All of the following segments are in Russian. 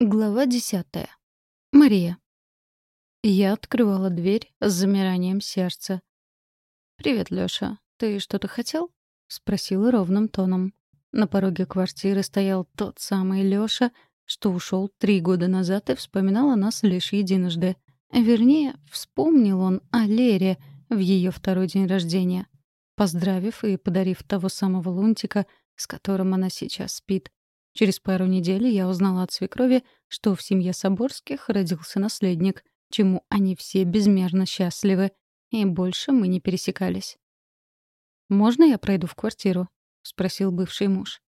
Глава десятая. Мария. Я открывала дверь с замиранием сердца. «Привет, Лёша. Ты что-то хотел?» — спросила ровным тоном. На пороге квартиры стоял тот самый Лёша, что ушел три года назад и вспоминал о нас лишь единожды. Вернее, вспомнил он о Лере в ее второй день рождения, поздравив и подарив того самого лунтика, с которым она сейчас спит. Через пару недель я узнала от свекрови, что в семье Соборских родился наследник, чему они все безмерно счастливы, и больше мы не пересекались. «Можно я пройду в квартиру?» — спросил бывший муж.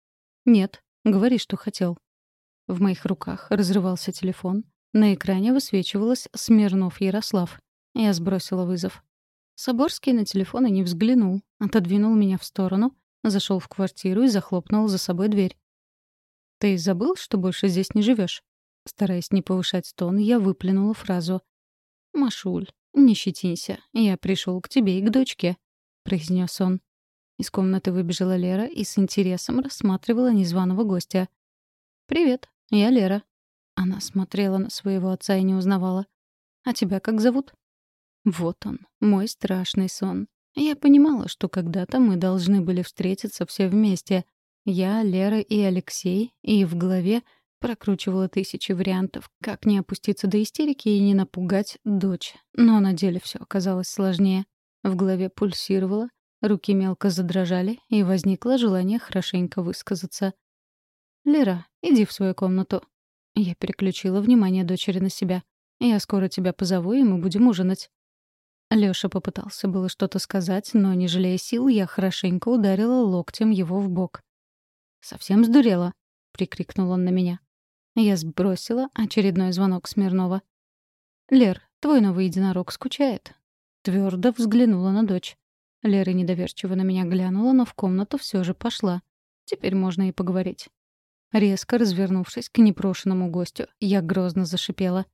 «Нет, говори, что хотел». В моих руках разрывался телефон. На экране высвечивалось «Смирнов Ярослав». Я сбросила вызов. Соборский на телефон и не взглянул, отодвинул меня в сторону, зашел в квартиру и захлопнул за собой дверь. «Ты забыл, что больше здесь не живешь? Стараясь не повышать тон, я выплюнула фразу. «Машуль, не щетинься. Я пришел к тебе и к дочке», — произнес он. Из комнаты выбежала Лера и с интересом рассматривала незваного гостя. «Привет, я Лера». Она смотрела на своего отца и не узнавала. «А тебя как зовут?» Вот он, мой страшный сон. Я понимала, что когда-то мы должны были встретиться все вместе, я, Лера и Алексей, и в голове прокручивала тысячи вариантов, как не опуститься до истерики и не напугать дочь. Но на деле все оказалось сложнее. В голове пульсировало, руки мелко задрожали, и возникло желание хорошенько высказаться. «Лера, иди в свою комнату». Я переключила внимание дочери на себя. «Я скоро тебя позову, и мы будем ужинать». Лёша попытался было что-то сказать, но, не жалея сил, я хорошенько ударила локтем его в бок. «Совсем сдурела?» — прикрикнул он на меня. Я сбросила очередной звонок Смирнова. «Лер, твой новый единорог скучает». Твердо взглянула на дочь. Лера недоверчиво на меня глянула, но в комнату все же пошла. Теперь можно и поговорить. Резко развернувшись к непрошенному гостю, я грозно зашипела.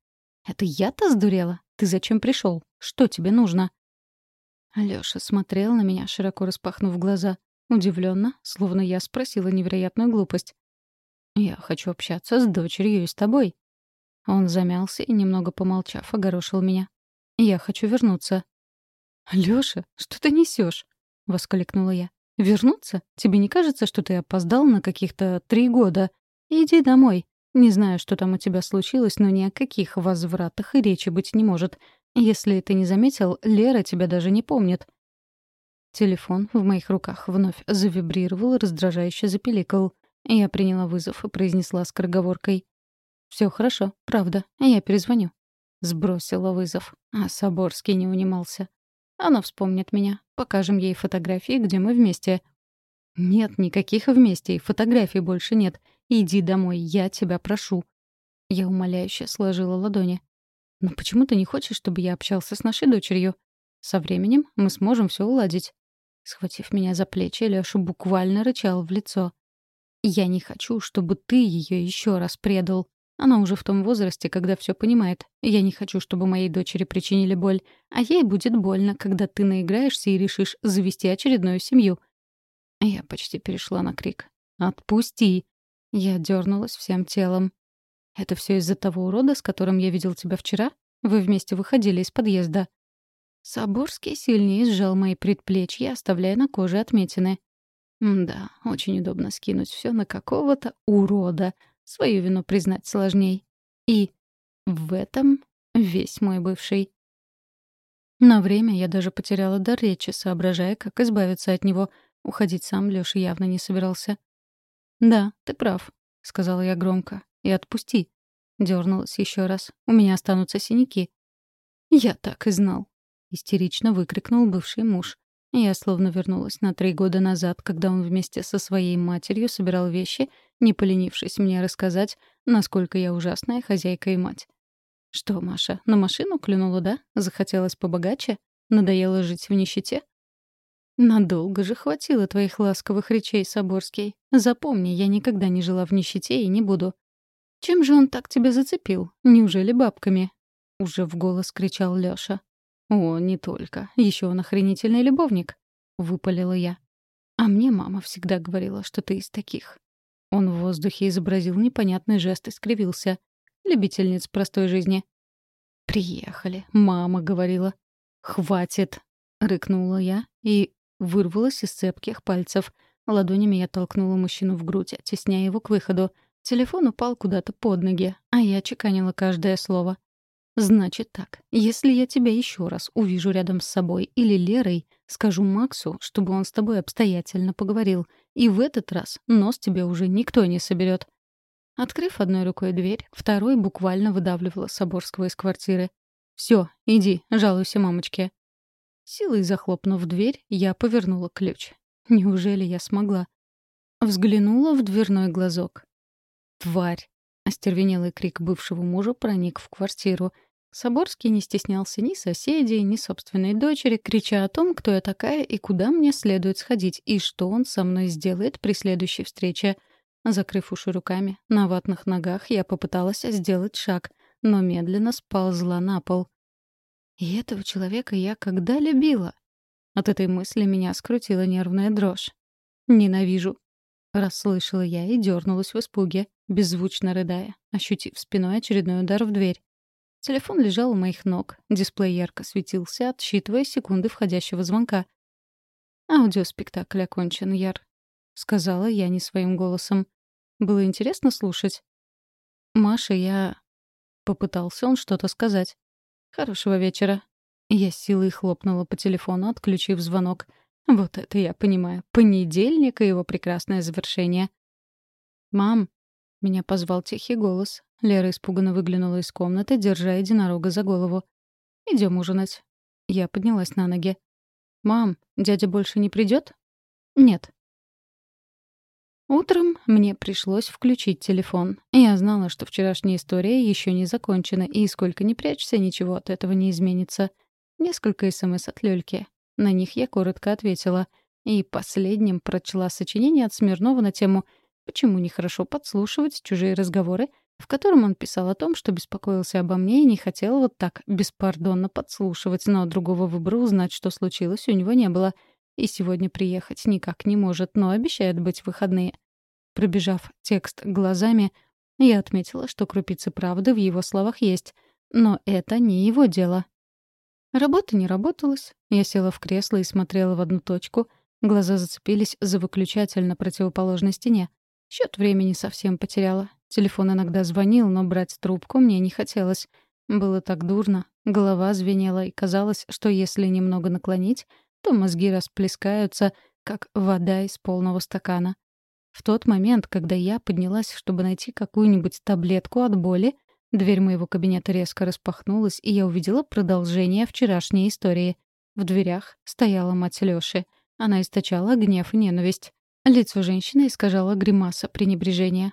«Это я-то сдурела? Ты зачем пришел? Что тебе нужно?» Алёша смотрел на меня, широко распахнув глаза. Удивленно, словно я спросила невероятную глупость. «Я хочу общаться с дочерью и с тобой». Он замялся и, немного помолчав, огорошил меня. «Я хочу вернуться». «Лёша, что ты несешь? воскликнула я. «Вернуться? Тебе не кажется, что ты опоздал на каких-то три года? Иди домой. Не знаю, что там у тебя случилось, но ни о каких возвратах и речи быть не может. Если ты не заметил, Лера тебя даже не помнит. Телефон в моих руках вновь завибрировал и раздражающе запеликал. Я приняла вызов и произнесла скороговоркой. «Все хорошо, правда, я перезвоню». Сбросила вызов, а Соборский не унимался. «Она вспомнит меня. Покажем ей фотографии, где мы вместе». «Нет никаких вместе, и фотографий больше нет. Иди домой, я тебя прошу». Я умоляюще сложила ладони. «Но почему ты не хочешь, чтобы я общался с нашей дочерью? Со временем мы сможем все уладить». Схватив меня за плечи, Лёша буквально рычал в лицо. «Я не хочу, чтобы ты её ещё раз предал. Она уже в том возрасте, когда всё понимает. Я не хочу, чтобы моей дочери причинили боль. А ей будет больно, когда ты наиграешься и решишь завести очередную семью». Я почти перешла на крик. «Отпусти!» Я дернулась всем телом. «Это всё из-за того урода, с которым я видел тебя вчера? Вы вместе выходили из подъезда?» Соборский сильнее сжал мои предплечья, оставляя на коже отметины. да, очень удобно скинуть все на какого-то урода. Свою вину признать сложней. И в этом весь мой бывший. На время я даже потеряла дар речи, соображая, как избавиться от него. Уходить сам Лёша явно не собирался. «Да, ты прав», — сказала я громко. «И отпусти». Дёрнулась еще раз. «У меня останутся синяки». «Я так и знал», истерично выкрикнул бывший муж. Я словно вернулась на три года назад, когда он вместе со своей матерью собирал вещи, не поленившись мне рассказать, насколько я ужасная хозяйка и мать. «Что, Маша, на машину клюнула, да? Захотелось побогаче? Надоело жить в нищете?» «Надолго же хватило твоих ласковых речей, Соборский. Запомни, я никогда не жила в нищете и не буду». «Чем же он так тебя зацепил? Неужели бабками?» — уже в голос кричал Лёша. «О, не только. Еще он охренительный любовник», — выпалила я. «А мне мама всегда говорила, что ты из таких». Он в воздухе изобразил непонятный жест и скривился. любительниц простой жизни. «Приехали», — мама говорила. «Хватит», — рыкнула я и вырвалась из цепких пальцев. Ладонями я толкнула мужчину в грудь, оттесняя его к выходу. Телефон упал куда-то под ноги, а я чеканила каждое слово. «Значит так, если я тебя еще раз увижу рядом с собой или Лерой, скажу Максу, чтобы он с тобой обстоятельно поговорил, и в этот раз нос тебе уже никто не соберет. Открыв одной рукой дверь, второй буквально выдавливала Соборского из квартиры. «Все, иди, жалуйся мамочке». Силой захлопнув дверь, я повернула ключ. Неужели я смогла? Взглянула в дверной глазок. «Тварь!» — остервенелый крик бывшего мужа проник в квартиру. Соборский не стеснялся ни соседей, ни собственной дочери, крича о том, кто я такая и куда мне следует сходить, и что он со мной сделает при следующей встрече — Закрыв уши руками, на ватных ногах я попыталась сделать шаг, но медленно сползла на пол. И этого человека я когда любила? От этой мысли меня скрутила нервная дрожь. «Ненавижу», — расслышала я и дернулась в испуге, беззвучно рыдая, ощутив спиной очередной удар в дверь. Телефон лежал у моих ног, дисплей ярко светился, отсчитывая секунды входящего звонка. «Аудиоспектакль окончен, Яр», — сказала я не своим голосом. Было интересно слушать. «Маша, я...» Попытался он что-то сказать. «Хорошего вечера». Я с силой хлопнула по телефону, отключив звонок. Вот это я понимаю. Понедельник и его прекрасное завершение. «Мам!» — меня позвал тихий голос. Лера испуганно выглянула из комнаты, держа единорога за голову. «Идем ужинать». Я поднялась на ноги. «Мам, дядя больше не придет? «Нет». Утром мне пришлось включить телефон. Я знала, что вчерашняя история еще не закончена, и сколько ни прячься, ничего от этого не изменится. Несколько СМС от Лёльки. На них я коротко ответила. И последним прочла сочинение от Смирнова на тему «Почему нехорошо подслушивать чужие разговоры», в котором он писал о том, что беспокоился обо мне и не хотел вот так беспардонно подслушивать, но другого выбора узнать, что случилось, у него не было — и сегодня приехать никак не может, но обещает быть выходные. Пробежав текст глазами, я отметила, что крупицы правды в его словах есть, но это не его дело. Работа не работалась. Я села в кресло и смотрела в одну точку. Глаза зацепились за выключатель на противоположной стене. Счет времени совсем потеряла. Телефон иногда звонил, но брать трубку мне не хотелось. Было так дурно. Голова звенела, и казалось, что если немного наклонить, то мозги расплескаются, как вода из полного стакана. В тот момент, когда я поднялась, чтобы найти какую-нибудь таблетку от боли, дверь моего кабинета резко распахнулась, и я увидела продолжение вчерашней истории. В дверях стояла мать Лёши. Она источала гнев и ненависть. Лицо женщины искажало гримаса пренебрежения.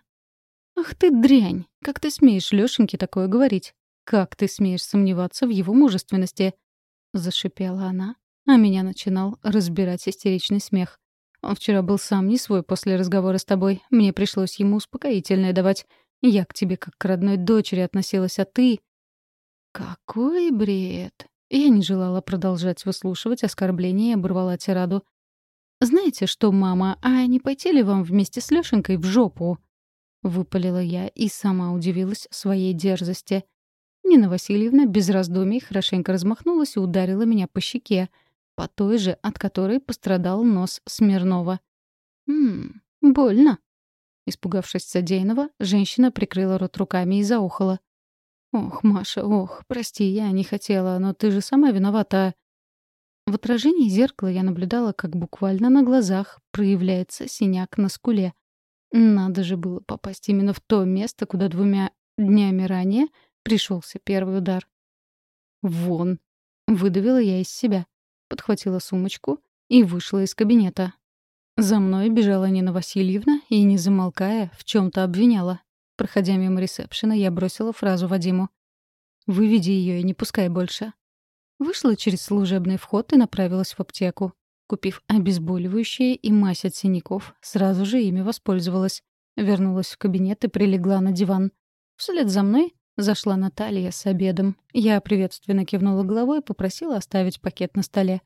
«Ах ты дрянь! Как ты смеешь Лёшеньке такое говорить? Как ты смеешь сомневаться в его мужественности?» Зашипела она, а меня начинал разбирать истеричный смех. Он вчера был сам не свой после разговора с тобой. Мне пришлось ему успокоительное давать. Я к тебе как к родной дочери относилась, а ты... Какой бред! Я не желала продолжать выслушивать оскорбления и оборвала тираду. «Знаете что, мама, а не пойти ли вам вместе с Лёшенькой в жопу?» Выпалила я и сама удивилась своей дерзости. Нина Васильевна без раздумий хорошенько размахнулась и ударила меня по щеке, по той же, от которой пострадал нос Смирнова. «Ммм, больно». Испугавшись содеянного, женщина прикрыла рот руками и заохала. «Ох, Маша, ох, прости, я не хотела, но ты же сама виновата». В отражении зеркала я наблюдала, как буквально на глазах проявляется синяк на скуле. Надо же было попасть именно в то место, куда двумя днями ранее пришелся первый удар. «Вон!» — выдавила я из себя подхватила сумочку и вышла из кабинета. За мной бежала Нина Васильевна и, не замолкая, в чем то обвиняла. Проходя мимо ресепшена, я бросила фразу Вадиму. «Выведи ее и не пускай больше». Вышла через служебный вход и направилась в аптеку. Купив обезболивающее и мазь от синяков, сразу же ими воспользовалась. Вернулась в кабинет и прилегла на диван. Вслед за мной Зашла Наталья с обедом. Я приветственно кивнула головой и попросила оставить пакет на столе.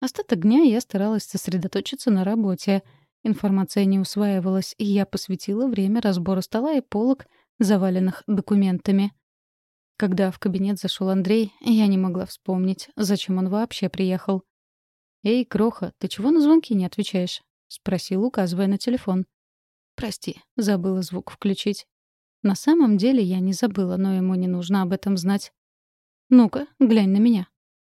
Остаток дня я старалась сосредоточиться на работе. Информация не усваивалась, и я посвятила время разбору стола и полок, заваленных документами. Когда в кабинет зашел Андрей, я не могла вспомнить, зачем он вообще приехал. «Эй, Кроха, ты чего на звонки не отвечаешь?» — спросил, указывая на телефон. «Прости, забыла звук включить». На самом деле я не забыла, но ему не нужно об этом знать. «Ну-ка, глянь на меня».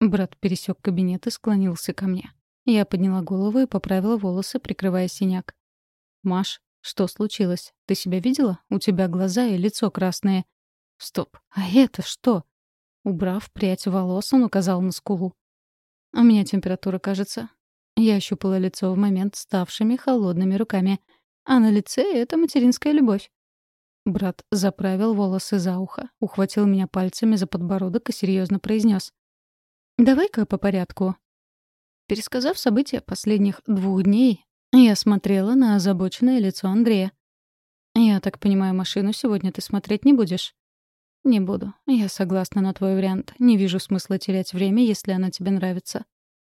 Брат пересек кабинет и склонился ко мне. Я подняла голову и поправила волосы, прикрывая синяк. «Маш, что случилось? Ты себя видела? У тебя глаза и лицо красные». «Стоп, а это что?» Убрав прядь волос, он указал на скулу. «У меня температура, кажется». Я ощупала лицо в момент ставшими холодными руками. А на лице — это материнская любовь. Брат заправил волосы за ухо, ухватил меня пальцами за подбородок и серьезно произнес: «Давай-ка по порядку». Пересказав события последних двух дней, я смотрела на озабоченное лицо Андрея. «Я так понимаю, машину сегодня ты смотреть не будешь?» «Не буду. Я согласна на твой вариант. Не вижу смысла терять время, если она тебе нравится».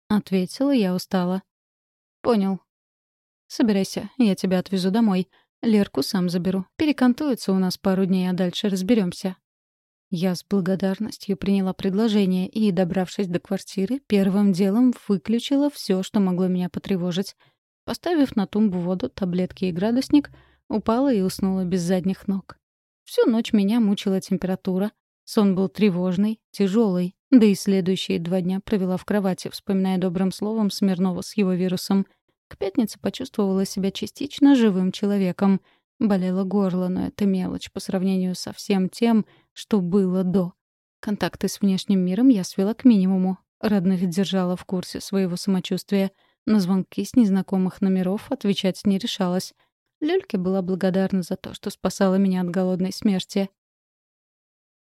Ответила я устала. «Понял. Собирайся, я тебя отвезу домой. Лерку сам заберу. Перекантуется у нас пару дней, а дальше разберемся. Я с благодарностью приняла предложение и, добравшись до квартиры, первым делом выключила все, что могло меня потревожить. Поставив на тумбу воду, таблетки и градусник, упала и уснула без задних ног. Всю ночь меня мучила температура. Сон был тревожный, тяжелый, да и следующие два дня провела в кровати, вспоминая добрым словом Смирнова с его вирусом. К пятнице почувствовала себя частично живым человеком. Болело горло, но это мелочь по сравнению со всем тем, что было до. Контакты с внешним миром я свела к минимуму. Родных держала в курсе своего самочувствия. На звонки с незнакомых номеров отвечать не решалась. Лёльке была благодарна за то, что спасала меня от голодной смерти.